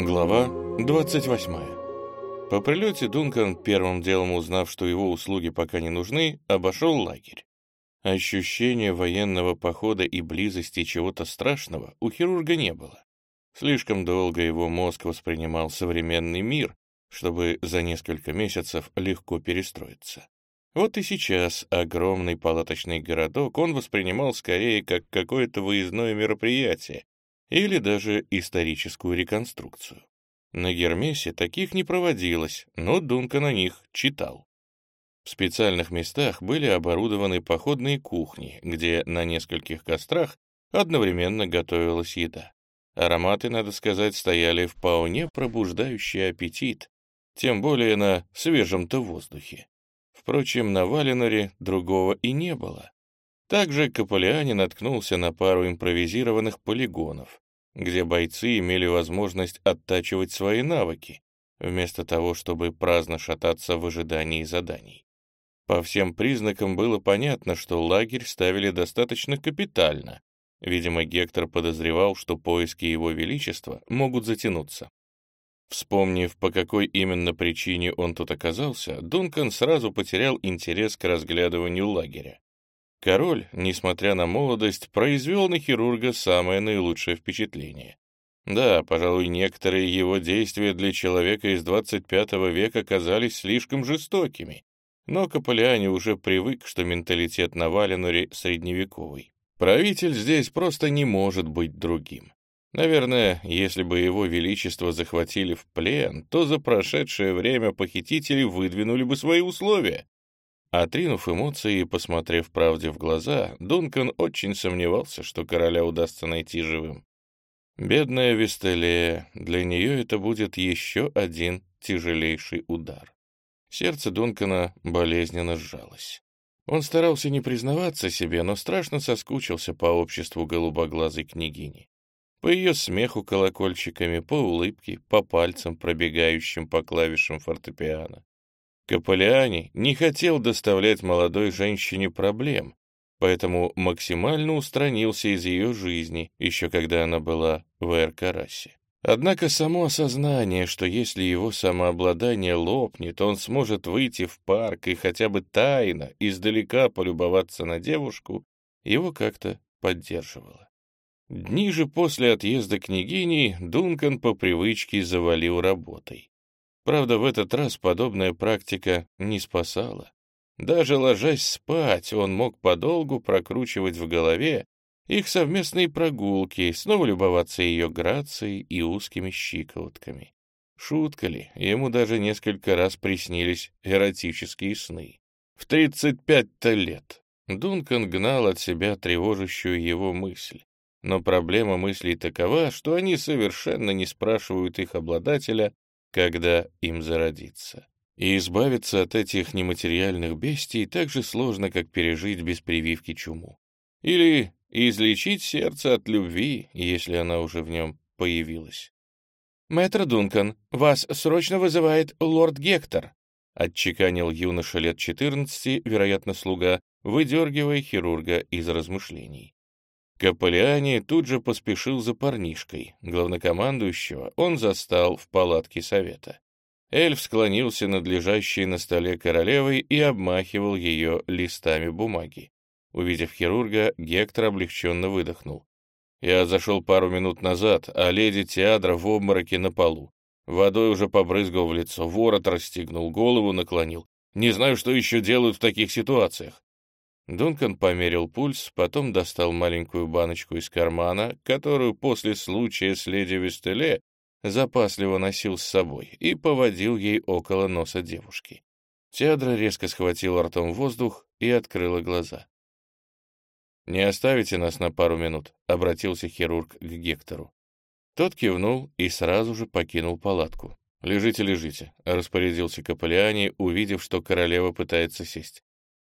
Глава 28. По прилете Дункан, первым делом узнав, что его услуги пока не нужны, обошел лагерь. Ощущения военного похода и близости чего-то страшного у хирурга не было. Слишком долго его мозг воспринимал современный мир, чтобы за несколько месяцев легко перестроиться. Вот и сейчас огромный палаточный городок он воспринимал скорее как какое-то выездное мероприятие, или даже историческую реконструкцию. На Гермесе таких не проводилось, но Дункан на них читал. В специальных местах были оборудованы походные кухни, где на нескольких кострах одновременно готовилась еда. Ароматы, надо сказать, стояли вполне пробуждающий аппетит, тем более на свежем-то воздухе. Впрочем, на Валеноре другого и не было. Также Каполиани наткнулся на пару импровизированных полигонов, где бойцы имели возможность оттачивать свои навыки, вместо того, чтобы праздно шататься в ожидании заданий. По всем признакам было понятно, что лагерь ставили достаточно капитально. Видимо, Гектор подозревал, что поиски его величества могут затянуться. Вспомнив, по какой именно причине он тут оказался, Дункан сразу потерял интерес к разглядыванию лагеря. Король, несмотря на молодость, произвел на хирурга самое наилучшее впечатление. Да, пожалуй, некоторые его действия для человека из 25 века казались слишком жестокими, но Каполиане уже привык, что менталитет на Валенуре средневековый. Правитель здесь просто не может быть другим. Наверное, если бы его величество захватили в плен, то за прошедшее время похитители выдвинули бы свои условия. Отринув эмоции и посмотрев правде в глаза, Дункан очень сомневался, что короля удастся найти живым. Бедная Вестелея, для нее это будет еще один тяжелейший удар. Сердце Дункана болезненно сжалось. Он старался не признаваться себе, но страшно соскучился по обществу голубоглазой княгини. По ее смеху колокольчиками, по улыбке, по пальцам, пробегающим по клавишам фортепиано. Каполиани не хотел доставлять молодой женщине проблем, поэтому максимально устранился из ее жизни, еще когда она была в Эркарасе. Однако само осознание, что если его самообладание лопнет, он сможет выйти в парк и хотя бы тайно, издалека полюбоваться на девушку, его как-то поддерживало. Дни же после отъезда княгини Дункан по привычке завалил работой. Правда, в этот раз подобная практика не спасала. Даже ложась спать, он мог подолгу прокручивать в голове их совместные прогулки, снова любоваться ее грацией и узкими щиколотками. Шутка ли, ему даже несколько раз приснились эротические сны. В 35-то лет Дункан гнал от себя тревожащую его мысль. Но проблема мыслей такова, что они совершенно не спрашивают их обладателя когда им зародиться. И избавиться от этих нематериальных бестий так же сложно, как пережить без прививки чуму. Или излечить сердце от любви, если она уже в нем появилась. «Мэтр Дункан, вас срочно вызывает лорд Гектор», отчеканил юноша лет 14, вероятно, слуга, выдергивая хирурга из размышлений. Каполиани тут же поспешил за парнишкой. Главнокомандующего он застал в палатке совета. Эльф склонился над лежащей на столе королевой и обмахивал ее листами бумаги. Увидев хирурга, Гектор облегченно выдохнул. «Я зашел пару минут назад, а леди Теадра в обмороке на полу. Водой уже побрызгал в лицо, ворот расстегнул, голову наклонил. Не знаю, что еще делают в таких ситуациях. Дункан померил пульс, потом достал маленькую баночку из кармана, которую после случая с леди Вестеле запасливо носил с собой, и поводил ей около носа девушки. Теадра резко схватила ртом воздух и открыла глаза. «Не оставите нас на пару минут», — обратился хирург к Гектору. Тот кивнул и сразу же покинул палатку. «Лежите, лежите», — распорядился Каполиани, увидев, что королева пытается сесть.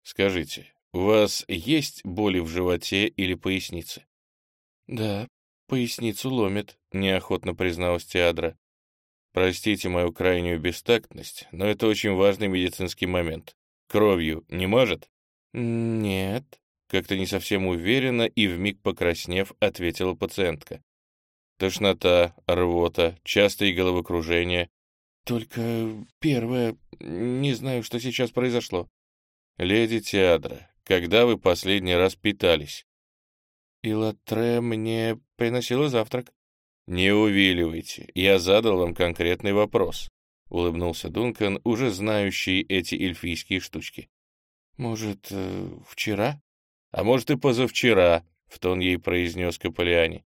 «Скажите, «У вас есть боли в животе или пояснице?» «Да, поясницу ломит», — неохотно призналась Теадра. «Простите мою крайнюю бестактность, но это очень важный медицинский момент. Кровью не мажет?» «Нет», — как-то не совсем уверенно и вмиг покраснев, ответила пациентка. Тошнота, рвота, частые головокружения. Только первое... Не знаю, что сейчас произошло. Леди Теадра, когда вы последний раз питались? Илатре мне приносила завтрак. Не увиливайте, я задал вам конкретный вопрос. — улыбнулся Дункан, уже знающий эти эльфийские штучки. «Может, э, вчера?» «А может, и позавчера», — в тон ей произнес Каполиани.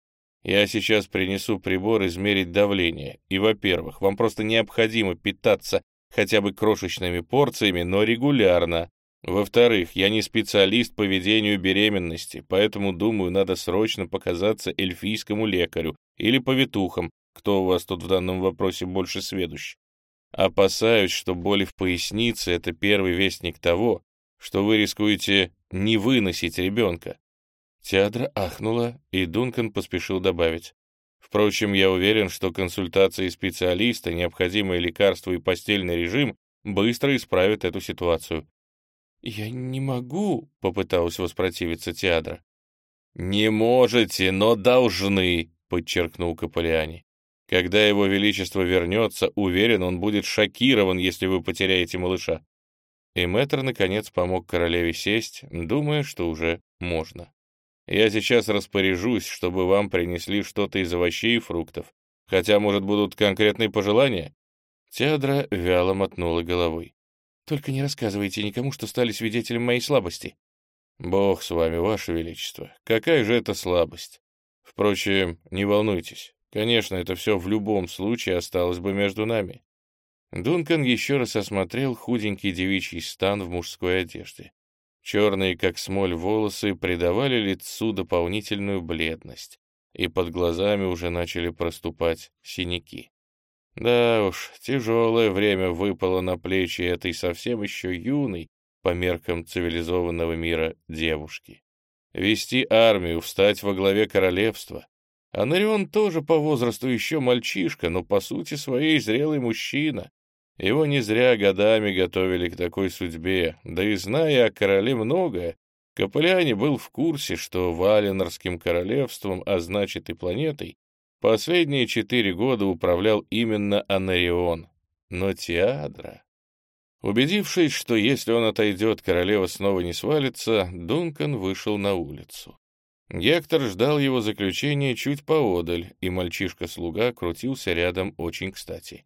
«Я сейчас принесу прибор измерить давление, и, во-первых, вам просто необходимо питаться хотя бы крошечными порциями, но регулярно. Во-вторых, я не специалист по ведению беременности, поэтому, думаю, надо срочно показаться эльфийскому лекарю или повитухам, кто у вас тут в данном вопросе больше сведущ. Опасаюсь, что боли в пояснице — это первый вестник того, что вы рискуете не выносить ребенка. Театра ахнула, и Дункан поспешил добавить. Впрочем, я уверен, что консультации специалиста, необходимые лекарства и постельный режим быстро исправят эту ситуацию. «Я не могу», — попыталась воспротивиться Теадра. «Не можете, но должны», — подчеркнул Каполиани. Когда его величество вернется, уверен, он будет шокирован, если вы потеряете малыша. И мэтр, наконец, помог королеве сесть, думая, что уже можно. Я сейчас распоряжусь, чтобы вам принесли что-то из овощей и фруктов. Хотя, может, будут конкретные пожелания?» Теодра вяло мотнула головой. «Только не рассказывайте никому, что стали свидетелем моей слабости». «Бог с вами, ваше величество. Какая же это слабость? Впрочем, не волнуйтесь. Конечно, это все в любом случае осталось бы между нами. Дункан еще раз осмотрел худенький девичий стан в мужской одежде. Черные, как смоль, волосы придавали лицу дополнительную бледность, и под глазами уже начали проступать синяки. Да уж, тяжелое время выпало на плечи этой совсем еще юной, по меркам цивилизованного мира, девушки. Вести армию, встать во главе королевства, Анарион тоже по возрасту еще мальчишка, но по сути своей зрелый мужчина. Его не зря годами готовили к такой судьбе, да и зная о короле многое, Капелляне был в курсе, что Валенорским королевством, а значит и планетой, последние четыре года управлял именно Анарион. Но Теадра... Убедившись, что если он отойдет, королева снова не свалится, Дункан вышел на улицу. Гектор ждал его заключения чуть поодаль, и мальчишка-слуга крутился рядом очень кстати.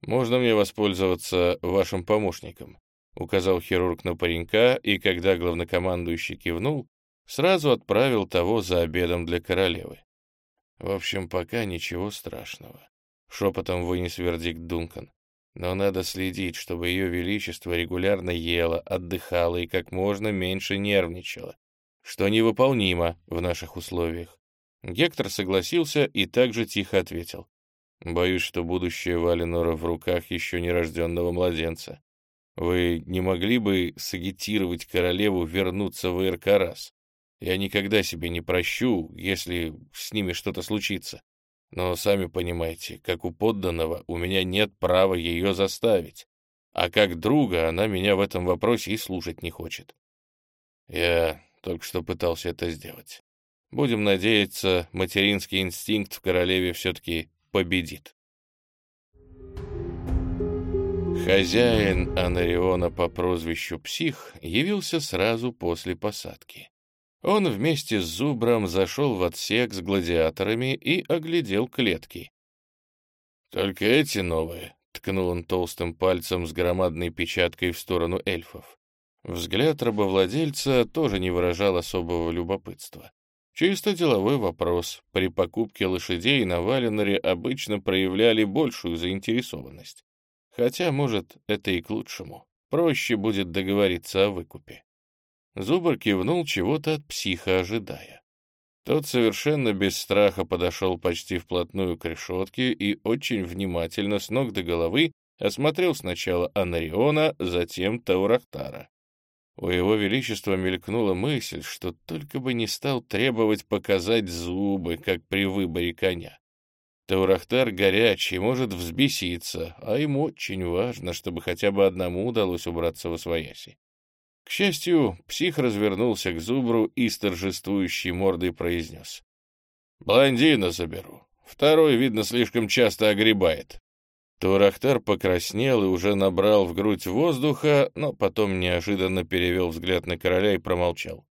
«Можно мне воспользоваться вашим помощником?» — указал хирург на паренька, и когда главнокомандующий кивнул, сразу отправил того за обедом для королевы. В общем, пока ничего страшного. Шепотом вынес вердикт Дункан. Но надо следить, чтобы ее величество регулярно ела, отдыхала и как можно меньше нервничала что невыполнимо в наших условиях. Гектор согласился и также тихо ответил. «Боюсь, что будущее Валенора в руках еще нерожденного младенца. Вы не могли бы сагитировать королеву вернуться в Иркарас? Я никогда себе не прощу, если с ними что-то случится. Но сами понимаете, как у подданного, у меня нет права ее заставить. А как друга она меня в этом вопросе и слушать не хочет. Я только что пытался это сделать. Будем надеяться, материнский инстинкт в королеве все-таки победит. Хозяин Анариона по прозвищу Псих явился сразу после посадки. Он вместе с Зубром зашел в отсек с гладиаторами и оглядел клетки. «Только эти новые», — ткнул он толстым пальцем с громадной печаткой в сторону эльфов. Взгляд рабовладельца тоже не выражал особого любопытства. Чисто деловой вопрос. При покупке лошадей на Валеноре обычно проявляли большую заинтересованность. Хотя, может, это и к лучшему. Проще будет договориться о выкупе. Зубр кивнул чего-то от психа, ожидая. Тот совершенно без страха подошел почти вплотную к решетке и очень внимательно с ног до головы осмотрел сначала Анариона, затем Таурахтара. У его величества мелькнула мысль, что только бы не стал требовать показать зубы, как при выборе коня. Таурахтар горячий, может взбеситься, а ему очень важно, чтобы хотя бы одному удалось убраться во свояси. К счастью, псих развернулся к зубру и с торжествующей мордой произнес. «Блондина заберу. Второй, видно, слишком часто огребает». Турахтар покраснел и уже набрал в грудь воздуха, но потом неожиданно перевел взгляд на короля и промолчал.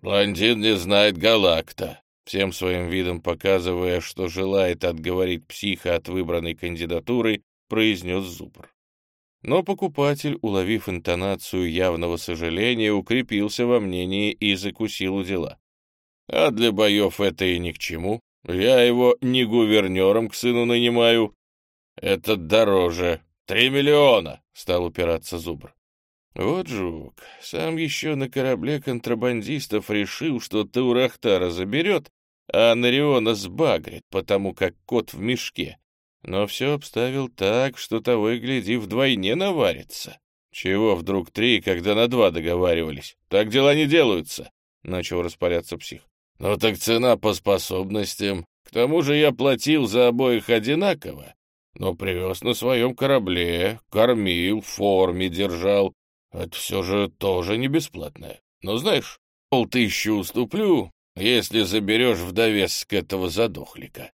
«Блондин не знает Галакта», всем своим видом показывая, что желает отговорить психа от выбранной кандидатуры, произнес Зубр. Но покупатель, уловив интонацию явного сожаления, укрепился во мнении и закусил у дела. А для боев это и ни к чему. Я его не гувернером к сыну нанимаю, «Это дороже. Три миллиона!» — стал упираться Зубр. Вот жук, сам еще на корабле контрабандистов решил, что Таурахтара заберет, а Нариона сбагрит, потому как кот в мешке. Но все обставил так, что того и гляди вдвойне наварится. Чего вдруг три, когда на два договаривались? Так дела не делаются, — начал распаляться псих. Ну так цена по способностям. К тому же я платил за обоих одинаково, но привез на своем корабле, кормил, в форме держал. Это все же тоже не бесплатное. Но знаешь, полтыщи уступлю, если заберешь в довесок этого задохлика.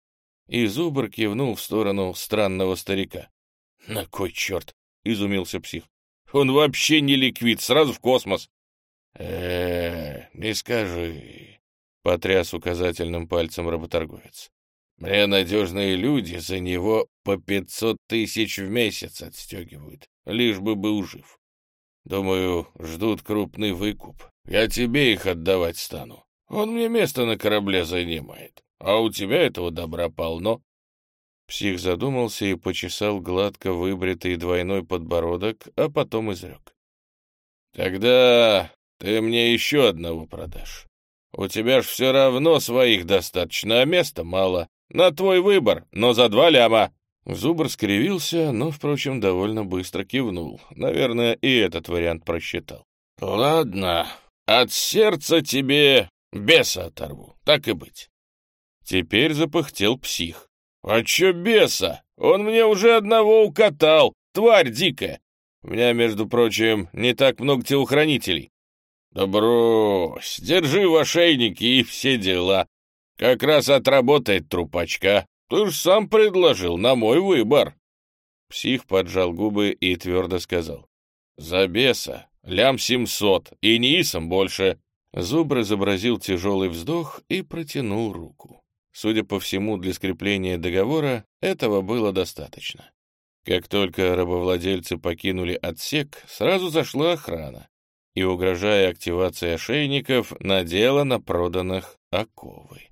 И Зубр кивнул в сторону странного старика. — На кой черт? — изумился псих. — Он вообще не ликвид, сразу в космос. э, -э не скажи, — потряс указательным пальцем работорговец. Мне надежные люди за него по пятьсот тысяч в месяц отстегивают, лишь бы был жив. Думаю, ждут крупный выкуп. Я тебе их отдавать стану. Он мне место на корабле занимает, а у тебя этого добра полно. Псих задумался и почесал гладко выбритый двойной подбородок, а потом изрек. «Тогда ты мне еще одного продашь. У тебя ж все равно своих достаточно, а места мало. На твой выбор, но за два ляма». Зубр скривился, но, впрочем, довольно быстро кивнул. Наверное, и этот вариант просчитал. «Ладно, от сердца тебе беса оторву, так и быть». Теперь запыхтел псих. «А чё беса? Он мне уже одного укатал, тварь дикая. У меня, между прочим, не так много телохранителей». «Да брось, держи в ошейнике и все дела. Как раз отработает трупачка. Ты ж сам предложил, на мой выбор. Псих поджал губы и твердо сказал. За беса, лям семьсот, и не исом больше. Зубр изобразил тяжелый вздох и протянул руку. Судя по всему, для скрепления договора этого было достаточно. Как только рабовладельцы покинули отсек, сразу зашла охрана и, угрожая активацией ошейников, надела на проданных оковы.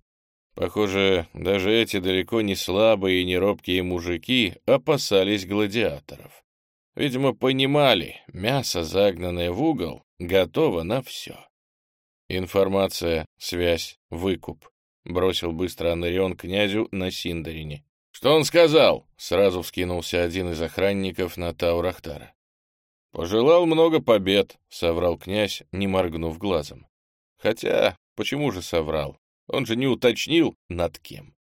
Похоже, даже эти далеко не слабые и не робкие мужики опасались гладиаторов. Видимо, понимали, мясо, загнанное в угол, готово на все. Информация, связь, выкуп. Бросил быстро Анарион князю на Синдарине. «Что он сказал?» — сразу вскинулся один из охранников на Таурахтара. «Пожелал много побед», — соврал князь, не моргнув глазом. Хотя, почему же соврал? Он же не уточнил, над кем.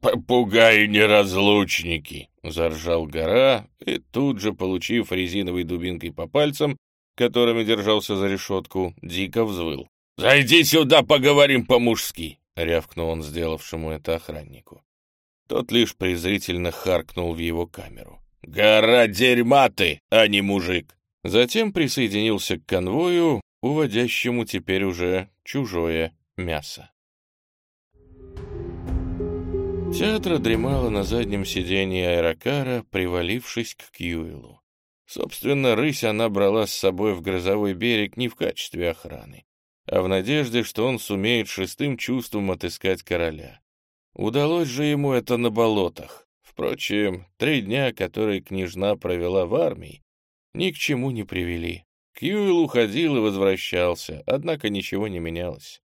«Попугаи-неразлучники!» — заржал гора, и тут же, получив резиновой дубинкой по пальцам, которыми держался за решетку, дико взвыл. «Зайди сюда, поговорим по-мужски!» — рявкнул он сделавшему это охраннику. Тот лишь презрительно харкнул в его камеру. «Гора дерьма ты, а не мужик!» Затем присоединился к конвою, уводящему теперь уже чужое мясо. Театра дремала на заднем сиденье аэрокара, привалившись к Кьюэлу. Собственно, рысь она брала с собой в грозовой берег не в качестве охраны, а в надежде, что он сумеет шестым чувством отыскать короля. Удалось же ему это на болотах. Впрочем, три дня, которые княжна провела в армии, ни к чему не привели. Кьюэлл уходил и возвращался, однако ничего не менялось.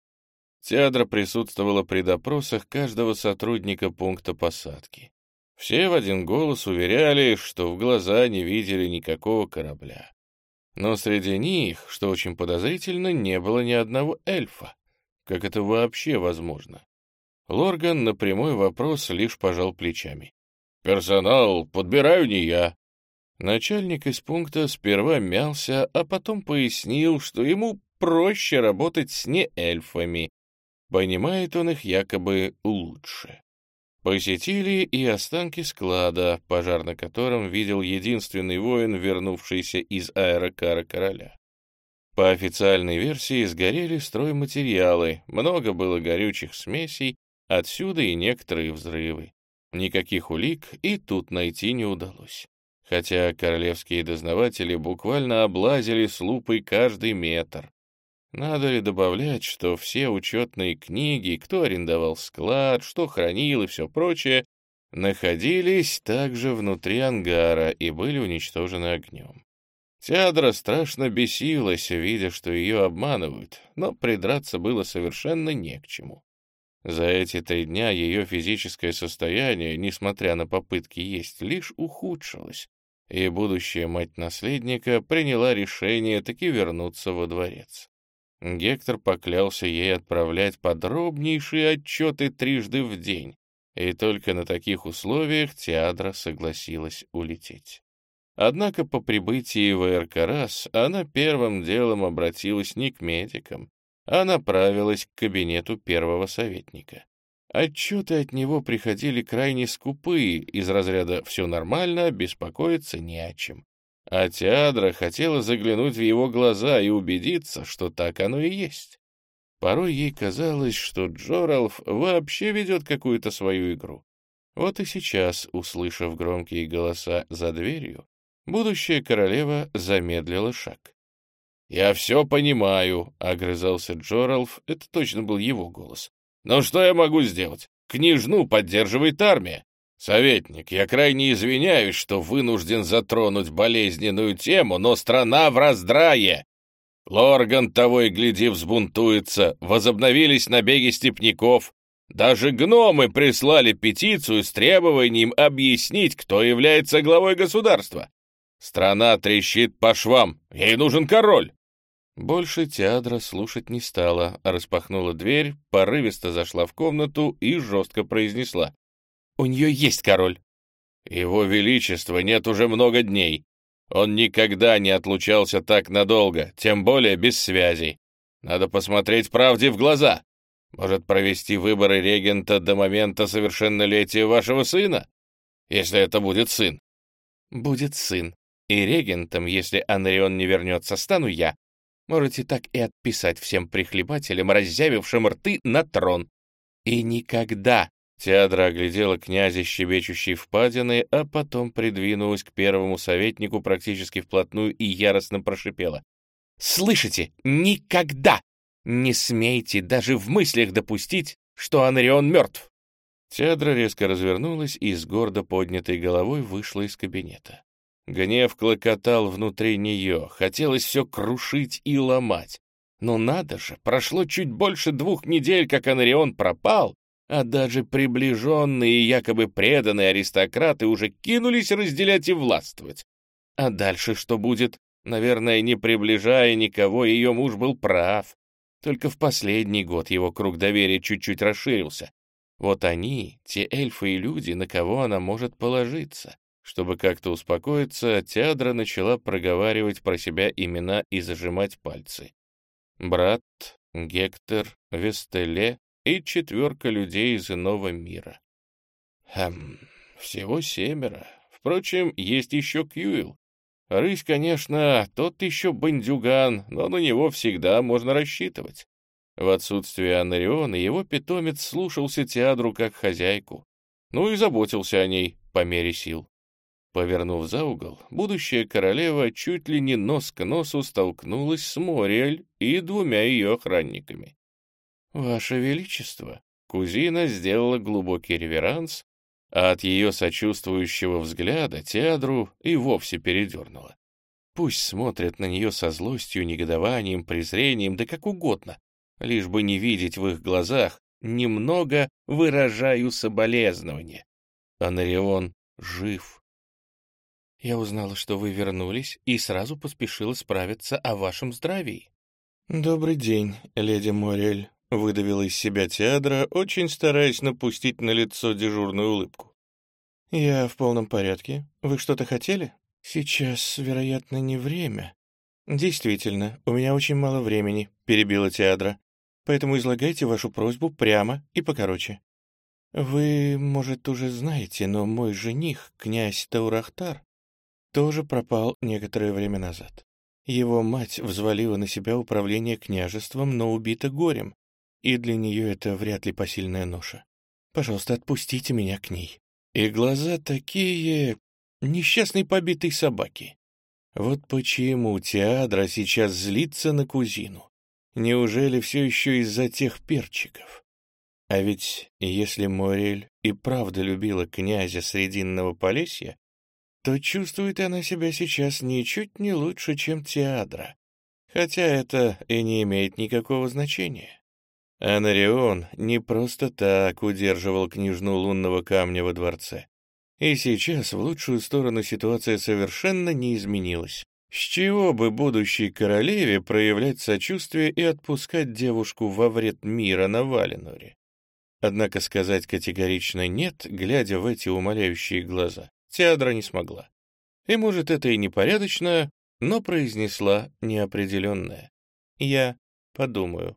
Теадра присутствовала при допросах каждого сотрудника пункта посадки. Все в один голос уверяли, что в глаза не видели никакого корабля. Но среди них, что очень подозрительно, не было ни одного эльфа. Как это вообще возможно? Лорган на прямой вопрос лишь пожал плечами. «Персонал подбираю не я». Начальник из пункта сперва мялся, а потом пояснил, что ему проще работать с неэльфами, Понимает он их якобы лучше. Посетили и останки склада, пожар на котором видел единственный воин, вернувшийся из аэрокара короля. По официальной версии сгорели стройматериалы, много было горючих смесей, отсюда и некоторые взрывы. Никаких улик и тут найти не удалось. Хотя королевские дознаватели буквально облазили с лупой каждый метр. Надо ли добавлять, что все учетные книги, кто арендовал склад, что хранил и все прочее, находились также внутри ангара и были уничтожены огнем. Теадра страшно бесилась, видя, что ее обманывают, но придраться было совершенно не к чему. За эти три дня ее физическое состояние, несмотря на попытки есть, лишь ухудшилось, и будущая мать наследника приняла решение таки вернуться во дворец. Гектор поклялся ей отправлять подробнейшие отчеты трижды в день, и только на таких условиях Теадра согласилась улететь. Однако по прибытии в Эркарас она первым делом обратилась не к медикам, а направилась к кабинету первого советника. Отчеты от него приходили крайне скупые, из разряда «все нормально, беспокоиться не о чем». А Теадра хотела заглянуть в его глаза и убедиться, что так оно и есть. Порой ей казалось, что Джоралф вообще ведет какую-то свою игру. Вот и сейчас, услышав громкие голоса за дверью, Будущая королева замедлила шаг. «Я все понимаю», — огрызался Джоралф, это точно был его голос. «Но что я могу сделать? Княжну поддерживает армия. Советник, я крайне извиняюсь, что вынужден затронуть болезненную тему, но страна в раздрае. Лорган того и гляди взбунтуется, возобновились набеги степняков. Даже гномы прислали петицию с требованием объяснить, кто является главой государства. Страна трещит по швам, ей нужен король!» Больше Теадра слушать не стала, а распахнула дверь, порывисто зашла в комнату и жестко произнесла. «У нее есть король!» «Его Величества нет уже много дней. Он никогда не отлучался так надолго, тем более без связей. Надо посмотреть правде в глаза. Может, провести выборы регента до момента совершеннолетия вашего сына? Если это будет сын». «Будет сын», и регентом, если Анрион не вернется, стану я. Можете так и отписать всем прихлебателям, раззявившим рты, на трон. И никогда Теадра оглядела князя, щебечущей впадины, а потом придвинулась к первому советнику практически вплотную и яростно прошипела. «Слышите? Никогда! Не смейте даже в мыслях допустить, что Анрион мертв!» Теадра резко развернулась и с гордо поднятой головой вышла из кабинета. Гнев клокотал внутри нее, хотелось все крушить и ломать. Но надо же, прошло чуть больше двух недель, как Анрион пропал, а даже приближенные и якобы преданные аристократы уже кинулись разделять и властвовать. А дальше что будет? Наверное, не приближая никого, ее муж был прав. Только в последний год его круг доверия чуть-чуть расширился. Вот они, те эльфы и люди, на кого она может положиться. Чтобы как-то успокоиться, Теадра начала проговаривать про себя имена и зажимать пальцы. Брат, Гектор, Вестеле и четверка людей из иного мира. Хм, всего семеро. Впрочем, есть еще Кьюил. Рысь, конечно, тот еще бандюган, но на него всегда можно рассчитывать. В отсутствие Анариона его питомец слушался Теадру как хозяйку, ну и заботился о ней по мере сил. Повернув за угол, будущая королева чуть ли не нос к носу столкнулась с Мориэль и двумя ее охранниками. «Ваше Величество!» Кузина сделала глубокий реверанс, а от ее сочувствующего взгляда Теадру и вовсе передернула. Пусть смотрят на нее со злостью, негодованием, презрением, да как угодно, лишь бы не видеть в их глазах немного выражаю соболезнования. Анарион жив. Я узнала, что вы вернулись, и сразу поспешила справиться о вашем здравии». «Добрый день, леди Морель», — выдавила из себя Теадра, очень стараясь напустить на лицо дежурную улыбку. «Я в полном порядке. Вы что-то хотели?» «Сейчас, вероятно, не время». «Действительно, у меня очень мало времени», — перебила Теадра. «Поэтому излагайте вашу просьбу прямо и покороче». «Вы, может, уже знаете, но мой жених, князь Таурахтар, тоже пропал некоторое время назад. Его мать взвалила на себя управление княжеством, но убита горем, и для нее это вряд ли посильная ноша. Пожалуйста, отпустите меня к ней. И глаза такие... несчастной побитой собаки. Вот почему Теадра сейчас злится на кузину. Неужели все еще из-за тех перчиков? А ведь если Морель и правда любила князя Срединного Полесья, то чувствует она себя сейчас ничуть не лучше, чем Теадра, хотя это и не имеет никакого значения. Анарион не просто так удерживал княжну лунного камня во дворце. И сейчас в лучшую сторону ситуация совершенно не изменилась. С чего бы будущей королеве проявлять сочувствие и отпускать девушку во вред мира на Валеноре? Однако сказать категорично «нет», глядя в эти умоляющие глаза, Теадра не смогла. И, может, это и непорядочно, но произнесла неопределенное. «Я подумаю».